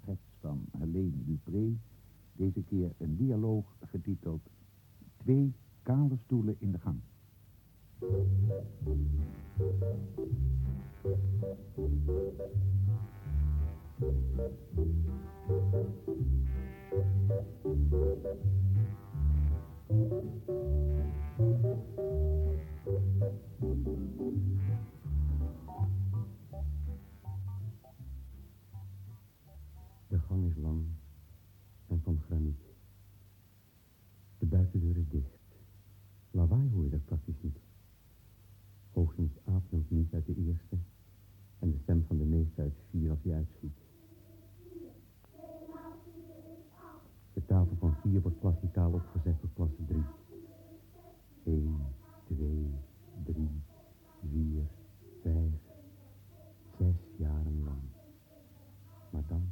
schets van Helene Dupré. Deze keer een dialoog getiteld Twee kale stoelen in de gang. Buitendeur is dicht. Lawaai hoor je er praktisch niet. Hoogstens ademt niet uit de eerste en de stem van de meeste uit vier als hij uitschiet. De tafel van vier wordt klassikaal opgezet voor klasse drie. Eén, twee, drie, vier, vijf, zes jaren lang. Maar dan,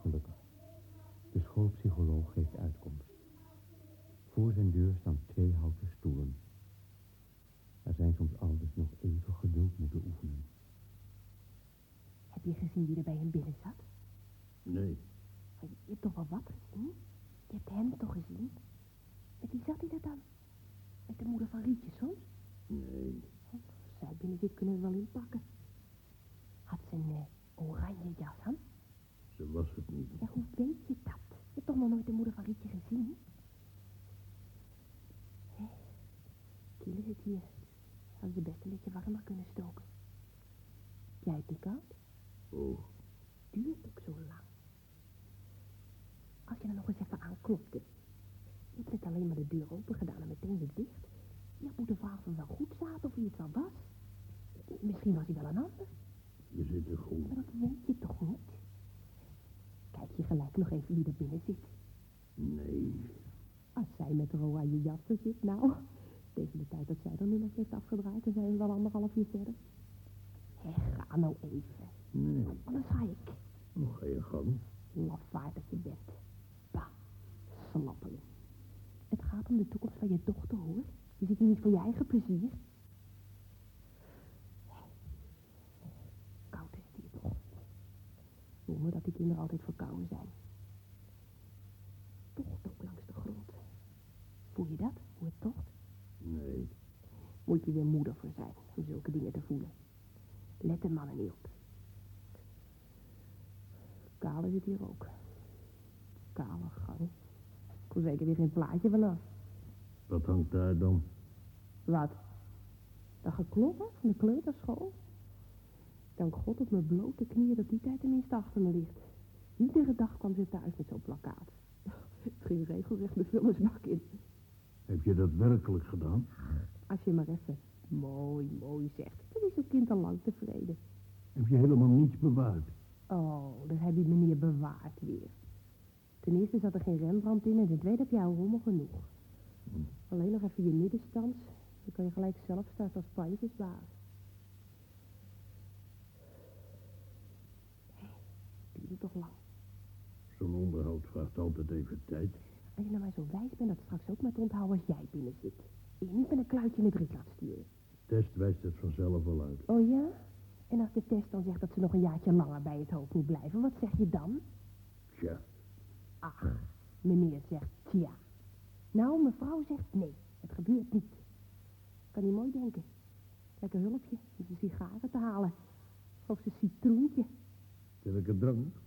gelukkig, de schoolpsycholoog geeft uitkomst. Voor zijn deur staan twee houten stoelen. Er zijn soms aldus nog even geduld moeten oefenen. Heb je gezien wie er bij hem binnen zat? Nee, Je hebt toch wel wat gezien? Je hebt hem toch gezien? Met wie zat hij daar dan? Met de moeder van Rietje soms? nee. Zij binnen zit, kunnen we wel inpakken. Had ze een eh, oranje jas aan? Ze was het niet. Ja, hoe weet je dat? Je hebt toch nog nooit de moeder van Rietje gezien? Kiel is het hier. Hadden ze best een beetje warmer kunnen stoken. Jij het niet koud? Oh, Duurt ook zo lang. Als je er nog eens even aanklopte. Je hebt net alleen maar de deur open gedaan en meteen weer dicht. Je had moeten vragen of het wel goed zaten of wie het wel was. Misschien was hij wel een ander. je zit er goed. Maar dat weet je toch niet? Kijk je gelijk nog even wie er binnen zit. Nee, Als zij met de oranje jas er zit, nou, tegen de tijd dat zij er nu nog heeft afgedraaid, dan zijn we wel anderhalf uur verder. Hé, ga nou even. nee. Anders ga ik. Nog ga je gang. Lafaard dat je bent. Bah, slappeling. Het gaat om de toekomst van je dochter, hoor. Je zit hier niet voor je eigen plezier. Koud is het hier toch. Wonder dat die kinderen altijd verkouden zijn. Tocht ook langs de grond. Voel je dat, hoe het tocht? Moet je weer moeder voor zijn om zulke dingen te voelen. Let de mannen niet op. Kale zit hier ook. Kale gang. Ik wil zeker weer geen plaatje vanaf. wat hangt daar dan? Wat? Dat gekloppen van de kleuterschool? Dank God op mijn blote knieën dat die tijd tenminste achter me ligt. Iedere dag kwam ze thuis met zo'n plakkaat. Het ging regelrecht de vullersbak in. Heb je dat werkelijk gedaan? Als je maar even mooi, mooi zegt, dan is het kind al lang tevreden. Heb je helemaal niets bewaard? Oh, dat heb je meneer bewaard weer. Ten eerste zat er geen Rembrandt in en ten tweede heb jij al rommel genoeg. Alleen nog even je middenstands. Dan kan je gelijk zelf starten als pandjesbaas. Hé, duurde toch lang. Zo'n onderhoud vraagt altijd even tijd. Als je nou maar zo wijs bent dat straks ook met onthouden als jij binnen zit. En je niet met een kluitje in het riet laat sturen. Test wijst het vanzelf wel uit. Oh ja? En als de test dan zegt dat ze nog een jaartje langer bij het hoofd moet blijven, wat zeg je dan? Tja, Ach, meneer zegt tja. Nou, mevrouw zegt nee, het gebeurt niet. Kan niet mooi denken. Lekker hulpje om de sigaren te halen. Of ze citroentje. drank? Mag niet een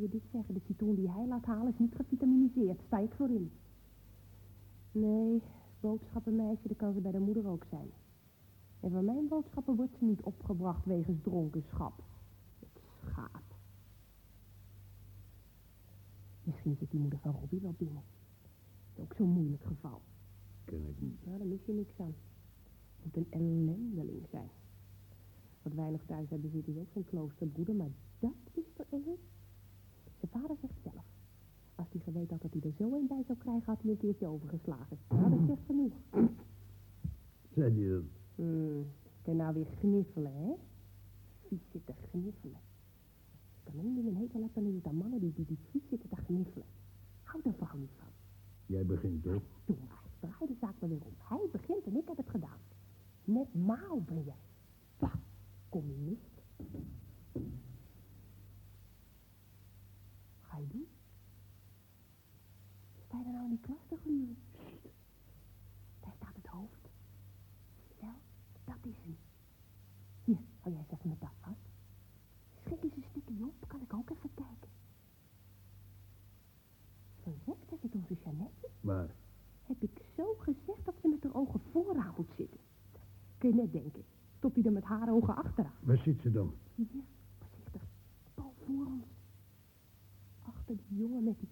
je dit zeggen. De citroen die hij laat halen is niet gevitaminiseerd. Sta ik voor in. Nee, boodschappenmeisje, dat kan ze bij de moeder ook zijn. En van mijn boodschappen wordt ze niet opgebracht wegens dronkenschap. Het schaap. Misschien zit die moeder van Robbie wel binnen. Is ook zo'n moeilijk geval. Ken ik niet. Nou, daar mis je niks aan. Moet een ellendeling zijn. Wat wij nog thuis hebben zitten is ook geen kloosterbroeder, maar dat is er een. Zijn vader zegt zelf. Als hij geweten had dat hij er zo een bij zou krijgen, had hij een keertje overgeslagen. Nou, dat zegt genoeg. Zei je dat? Hmm, kan nou weer gniffelen, hè? Vies zitten gniffelen. Ik kan één ding een hekel heb, dan is het aan mannen die, die, die vies zitten te gniffelen. Hou daar vrouw niet van. Jij begint toch? Doe maar, draai de zaak maar weer om. Hij begint en ik heb het gedaan. Net maal ben jij. Bah, communist. Sta je nou in die klas te gluren? Daar staat het hoofd. Wel, dat is hem. Hier, hou jij eens even met dat vast. Schrik eens een stukje op, kan ik ook even kijken. Verrekt, dat zit onze Jeannette. Maar? Heb ik zo gezegd dat ze met haar ogen vooraan moet zitten. Kun je net denken, tot hij dan met haar ogen achteraan. Waar zit ze dan? Hier, voorzichtig, bal voor ons. Achter die jongen met die...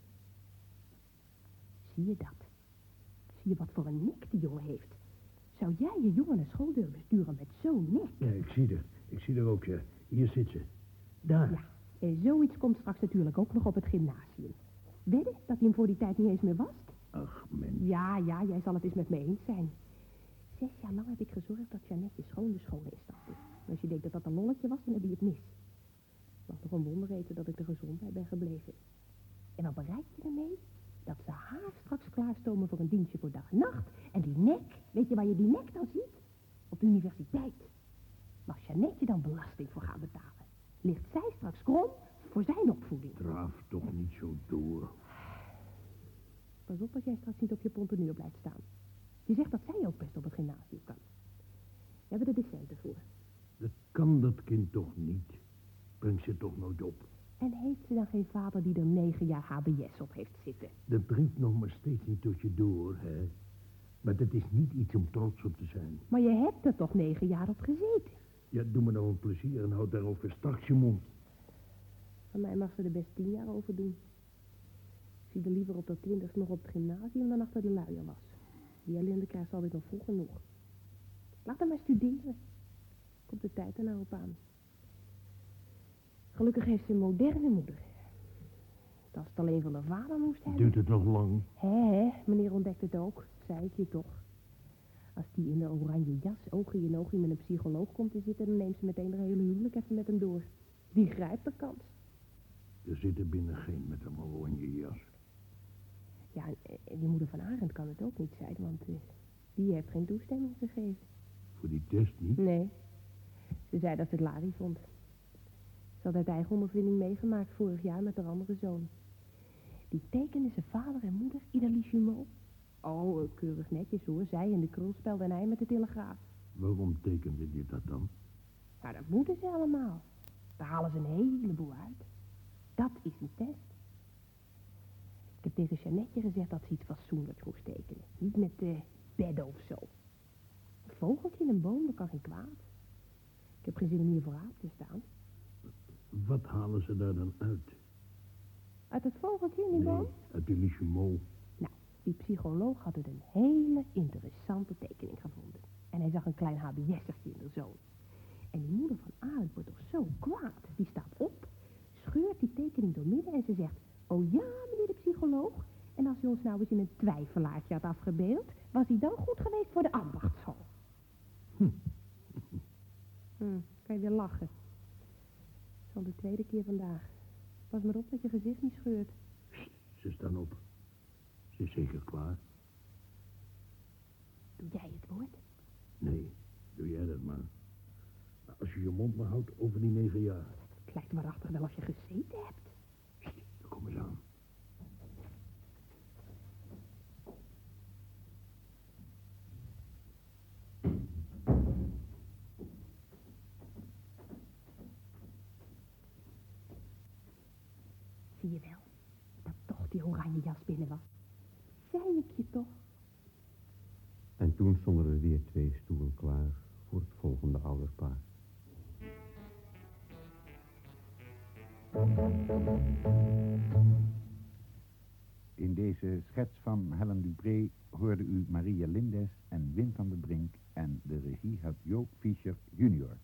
Zie je dat? Zie je wat voor een nek die jongen heeft? Zou jij je jongen naar school durven sturen met zo'n nek? Ja, ik zie haar. Ik zie haar ook, ja. Hier zit ze. Daar. Ja, en zoiets komt straks natuurlijk ook nog op het gymnasium. Wedden dat hij hem voor die tijd niet eens meer was? Ach, mens. Ja, ja, jij zal het eens met me eens zijn. Zes jaar lang heb ik gezorgd dat Janetje schoon de school instapte. En als je denkt dat dat een lolletje was, dan heb je het mis. Het mag toch een wonder eten dat ik er gezond bij ben gebleven. En wat bereik je ermee? Dat ze haar straks klaarstomen voor een dienstje voor dag en nacht. En die nek, weet je waar je die nek dan ziet? Op de universiteit. Maar als Janetje dan belasting voor gaat betalen, ligt zij straks krom voor zijn opvoeding. Draaf toch niet zo door. Pas op als jij straks niet op je pontenier blijft staan. Je zegt dat zij ook best op het gymnasium kan. We hebben er de centen voor. Dat kan dat kind toch niet. Breng ze toch nooit op. En heeft ze dan geen vader die er negen jaar HBS op heeft zitten? Dat dringt nog maar steeds niet tot je door, hè. Maar dat is niet iets om trots op te zijn. Maar je hebt er toch negen jaar op gezeten? Ja, doe me nou een plezier en houd daarover straks je mond. Van mij mag ze er best tien jaar over doen. Ik zie er liever op dat twintigste nog op het gymnasium dan achter de luier was. Die ellende krijgt ze alweer nog vroeg genoeg. Laat haar maar studeren. Komt de tijd er nou op aan. Gelukkig heeft ze een moderne moeder. Als het alleen van haar vader moest hebben. Duurt het nog lang? Hé, meneer ontdekt het ook, zei ik je toch. Als die in de oranje jas oogje in oogje met een psycholoog komt te zitten, dan neemt ze meteen de hele huwelijk even met hem door. Die grijpt de kans. Er zit er binnen geen met een oranje jas. Ja, en- en die moeder van Arend kan het ook niet zijn, want eh, die heeft geen toestemming gegeven. Voor die test niet? Nee, ze zei dat ze het Lari vond. Ze had uit eigen ondervinding meegemaakt vorig jaar met haar andere zoon. Die tekenden zijn vader en moeder idalissimo. Oh, eh, keurig netjes hoor, zij in de krulspel en hij met de telegraaf. Waarom tekende je dat dan? Nou, dat moeten ze allemaal. Daar halen ze een heleboel uit. Dat is een test. Ik heb tegen Jeannetje gezegd dat ze iets fatsoenlijks moest tekenen. Niet met de bedden of zo. Een vogeltje in een boom, dat kan geen kwaad. Ik heb geen zin om hier vooraan te staan. Wat halen ze daar dan uit? Uit het vogeltje in die boom? Nee, uit die Lichemol. Nou, die psycholoog had het een hele interessante tekening gevonden. En hij zag een klein HBS'ertje in de zoon. En die moeder van Arend wordt toch zo kwaad. Die staat op, scheurt die tekening door midden en ze zegt... Oh ja, meneer de psycholoog. En als u ons nou eens in een twijfelaartje had afgebeeld... was hij dan goed geweest voor de ambachtschool. Hm, kan je weer lachen. Al de tweede keer vandaag. Pas maar op dat je gezicht niet scheurt. Ze staan op. Ze is zeker klaar. Doe jij het woord? Nee, doe jij dat maar. Maar als je je mond maar houdt over die negen jaar. Het lijkt waarachtig wel of je gezeten hebt. Kom eens aan. Die oranje jas binnen was. Zei ik je toch? En toen stonden er weer twee stoelen klaar voor het volgende ouderpaar. In deze schets van Helen Dupré hoorde u Maria Lindes en Wim van der Brink en de regie had Joop Fischer junior.